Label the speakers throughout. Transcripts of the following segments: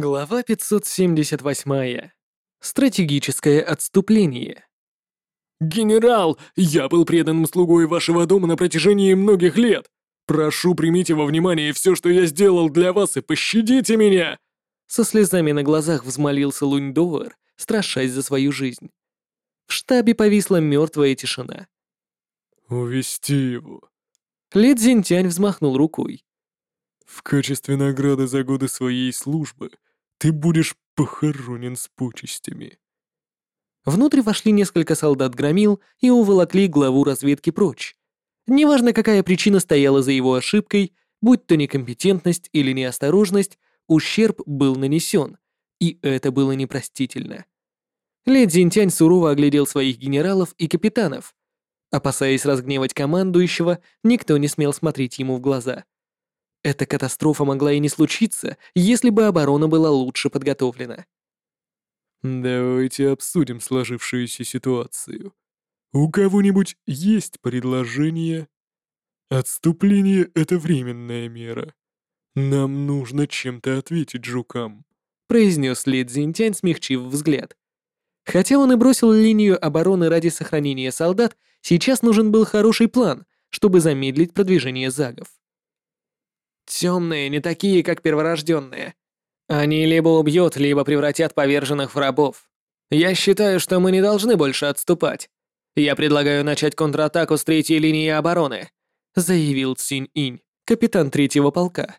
Speaker 1: Глава 578. Стратегическое отступление.
Speaker 2: «Генерал, я был преданным слугой вашего дома на протяжении многих лет. Прошу, примите во внимание все, что я сделал для вас, и пощадите меня!»
Speaker 1: Со слезами на глазах взмолился Лунь-Доуэр, страшась за свою жизнь. В штабе повисла мертвая тишина.
Speaker 2: «Увести его».
Speaker 1: Ле Цзиньтянь взмахнул рукой.
Speaker 2: «В качестве награды за годы своей службы ты будешь похоронен с почестями».
Speaker 1: Внутрь вошли несколько солдат-громил и уволокли главу разведки прочь. Неважно, какая причина стояла за его ошибкой, будь то некомпетентность или неосторожность, ущерб был нанесен, и это было непростительно. Ле Цзиньтянь сурово оглядел своих генералов и капитанов. Опасаясь разгневать командующего, никто не смел смотреть ему в глаза. Эта катастрофа могла и не случиться, если бы оборона была лучше подготовлена.
Speaker 2: «Давайте обсудим сложившуюся ситуацию. У кого-нибудь есть предложение?» «Отступление — это временная мера. Нам нужно чем-то ответить жукам», —
Speaker 1: произнес Ли Цзиньтянь, смягчив взгляд. Хотя он и бросил линию обороны ради сохранения солдат, сейчас нужен был хороший план, чтобы замедлить продвижение загов. Темные не такие, как перворожденные. Они либо убьют, либо превратят поверженных в рабов. Я считаю, что мы не должны больше отступать. Я предлагаю начать контратаку с третьей линии обороны», заявил Цинь Инь, капитан третьего полка.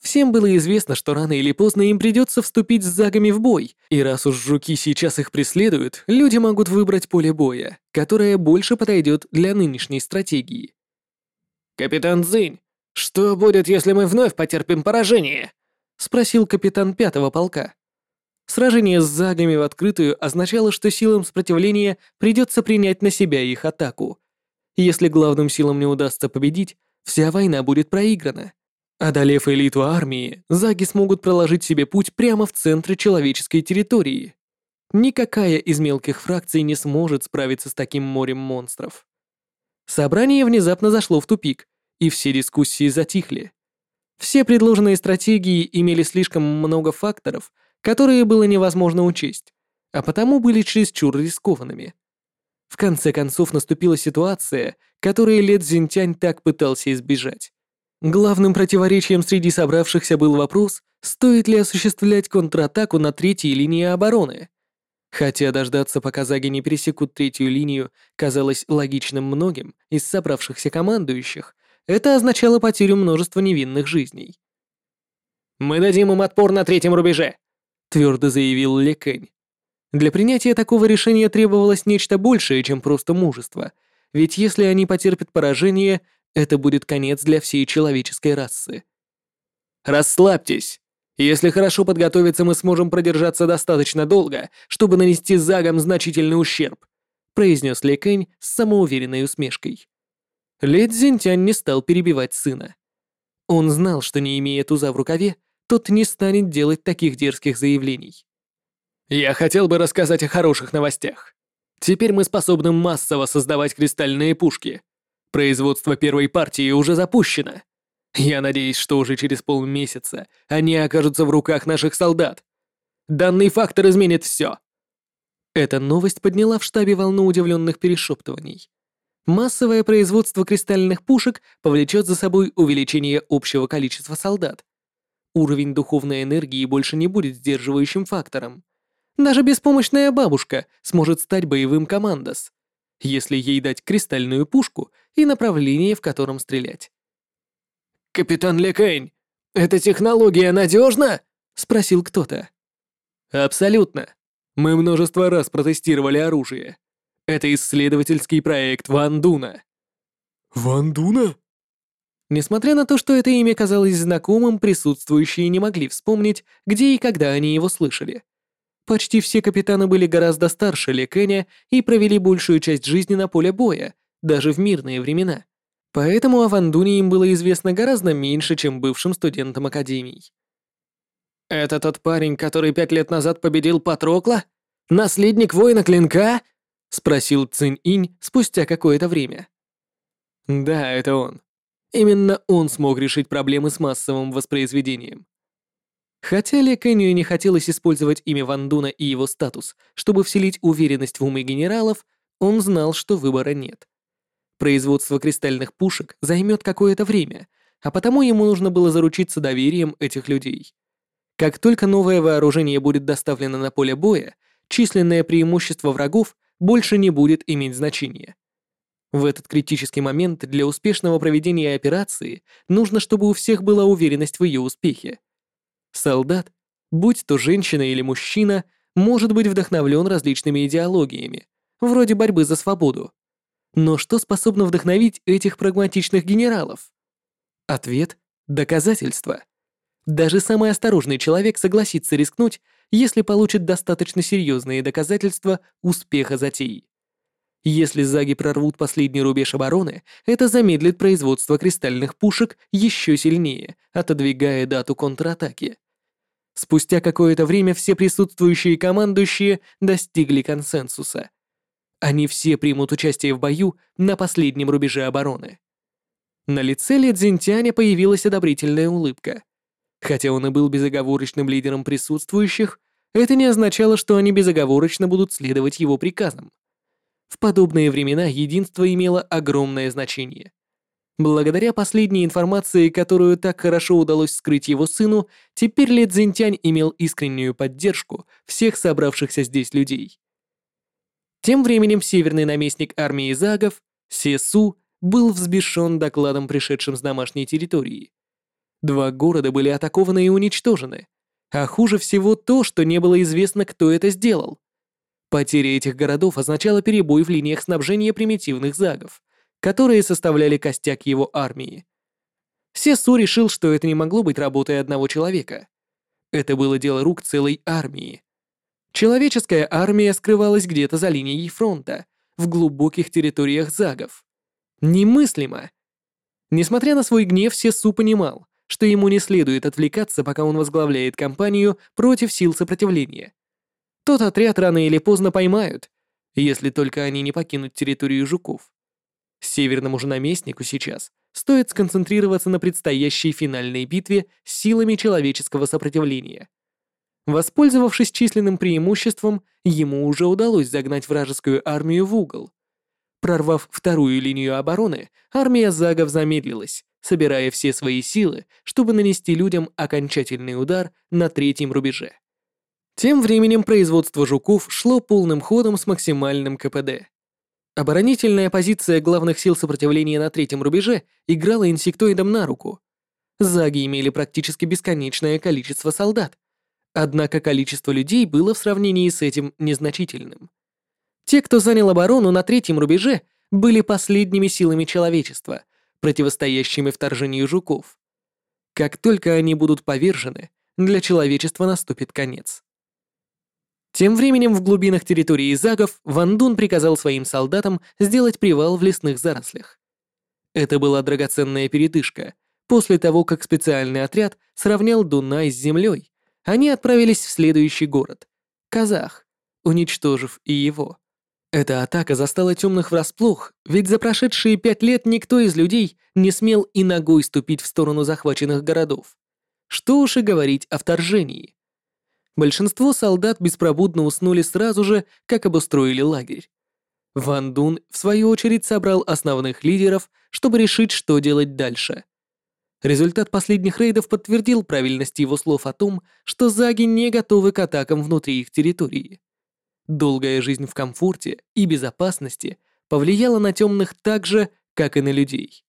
Speaker 1: Всем было известно, что рано или поздно им придется вступить с загами в бой, и раз уж жуки сейчас их преследуют, люди могут выбрать поле боя, которое больше подойдет для нынешней стратегии. «Капитан Цзинь, что будет, если мы вновь потерпим поражение?» — спросил капитан пятого полка. Сражение с загами в открытую означало, что силам сопротивления придется принять на себя их атаку. Если главным силам не удастся победить, вся война будет проиграна. Одолев элиту армии, заги смогут проложить себе путь прямо в центре человеческой территории. Никакая из мелких фракций не сможет справиться с таким морем монстров. Собрание внезапно зашло в тупик, и все дискуссии затихли. Все предложенные стратегии имели слишком много факторов, которые было невозможно учесть, а потому были чересчур рискованными. В конце концов наступила ситуация, которой Лет Зинтянь так пытался избежать. Главным противоречием среди собравшихся был вопрос, стоит ли осуществлять контратаку на третьей линии обороны. Хотя дождаться, пока заги не пересекут третью линию, казалось логичным многим из собравшихся командующих, это означало потерю множества невинных жизней. «Мы дадим им отпор на третьем рубеже», — твердо заявил Лекэнь. Для принятия такого решения требовалось нечто большее, чем просто мужество, ведь если они потерпят поражение, это будет конец для всей человеческой расы. «Расслабьтесь. Если хорошо подготовиться, мы сможем продержаться достаточно долго, чтобы нанести загам значительный ущерб», произнес Лекэнь с самоуверенной усмешкой. Ле Цзиньтянь не стал перебивать сына. Он знал, что не имея туза в рукаве, тот не станет делать таких дерзких заявлений. «Я хотел бы рассказать о хороших новостях. Теперь мы способны массово создавать кристальные пушки. Производство первой партии уже запущено. Я надеюсь, что уже через полмесяца они окажутся в руках наших солдат. Данный фактор изменит все». Эта новость подняла в штабе волну удивленных перешептываний. Массовое производство кристальных пушек повлечет за собой увеличение общего количества солдат. Уровень духовной энергии больше не будет сдерживающим фактором. Даже беспомощная бабушка сможет стать боевым командос, если ей дать кристальную пушку и направление, в котором стрелять. «Капитан Лекейн, эта технология надежна?» — спросил кто-то. «Абсолютно. Мы множество раз протестировали оружие. Это исследовательский проект Ван Дуна».
Speaker 2: «Ван Дуна?»
Speaker 1: Несмотря на то, что это имя казалось знакомым, присутствующие не могли вспомнить, где и когда они его слышали. Почти все капитаны были гораздо старше Лекэня и провели большую часть жизни на поле боя, даже в мирные времена. Поэтому о Ван Дуне им было известно гораздо меньше, чем бывшим студентам Академий. «Это тот парень, который пять лет назад победил Патрокла? Наследник воина Клинка?» Спросил Цинь Инь спустя какое-то время. Да, это он. Именно он смог решить проблемы с массовым воспроизведением. Хотя Ле Кэнью не хотелось использовать имя Ван Дуна и его статус, чтобы вселить уверенность в умы генералов, он знал, что выбора нет. Производство кристальных пушек займет какое-то время, а потому ему нужно было заручиться доверием этих людей. Как только новое вооружение будет доставлено на поле боя, численное преимущество врагов больше не будет иметь значения. В этот критический момент для успешного проведения операции нужно, чтобы у всех была уверенность в ее успехе. Солдат, будь то женщина или мужчина, может быть вдохновлен различными идеологиями, вроде борьбы за свободу. Но что способно вдохновить этих прагматичных генералов? Ответ — доказательства. Даже самый осторожный человек согласится рискнуть, если получит достаточно серьезные доказательства успеха затеи. Если заги прорвут последний рубеж обороны, это замедлит производство кристальных пушек еще сильнее, отодвигая дату контратаки. Спустя какое-то время все присутствующие командующие достигли консенсуса. Они все примут участие в бою на последнем рубеже обороны. На лице Ли Цзиньтяня появилась одобрительная улыбка. Хотя он и был безоговорочным лидером присутствующих, это не означало, что они безоговорочно будут следовать его приказам. В подобные времена единство имело огромное значение. Благодаря последней информации, которую так хорошо удалось скрыть его сыну, теперь Ле Цзиньтянь имел искреннюю поддержку всех собравшихся здесь людей. Тем временем северный наместник армии Загов, Сесу, был взбешен докладом, пришедшим с домашней территории. Два города были атакованы и уничтожены, а хуже всего то, что не было известно, кто это сделал. Потеря этих городов означала перебой в линиях снабжения примитивных загов, которые составляли костяк его армии. Сесу решил, что это не могло быть работой одного человека. Это было дело рук целой армии. Человеческая армия скрывалась где-то за линией фронта, в глубоких территориях загов. Немыслимо! Несмотря на свой гнев, Сесу понимал, что ему не следует отвлекаться, пока он возглавляет кампанию против сил сопротивления. Тот отряд рано или поздно поймают, если только они не покинут территорию жуков. Северному же наместнику сейчас стоит сконцентрироваться на предстоящей финальной битве с силами человеческого сопротивления. Воспользовавшись численным преимуществом, ему уже удалось загнать вражескую армию в угол. Прорвав вторую линию обороны, армия Загов замедлилась, собирая все свои силы, чтобы нанести людям окончательный удар на третьем рубеже. Тем временем производство жуков шло полным ходом с максимальным КПД. Оборонительная позиция главных сил сопротивления на третьем рубеже играла инсектоидам на руку. Заги имели практически бесконечное количество солдат, однако количество людей было в сравнении с этим незначительным. Те, кто занял оборону на третьем рубеже, были последними силами человечества, противостоящими вторжению жуков. Как только они будут повержены, для человечества наступит конец. Тем временем в глубинах территории Загов Ван Дун приказал своим солдатам сделать привал в лесных зарослях. Это была драгоценная передышка. После того, как специальный отряд сравнял Дунай с землей, они отправились в следующий город — Казах, уничтожив и его. Эта атака застала темных врасплох, ведь за прошедшие пять лет никто из людей не смел и ногой ступить в сторону захваченных городов. Что уж и говорить о вторжении. Большинство солдат беспробудно уснули сразу же, как обустроили лагерь. Ван Дун, в свою очередь, собрал основных лидеров, чтобы решить, что делать дальше. Результат последних рейдов подтвердил правильность его слов о том, что заги не готовы к атакам внутри их территории. Долгая жизнь в комфорте и безопасности повлияла на темных так же, как и на людей.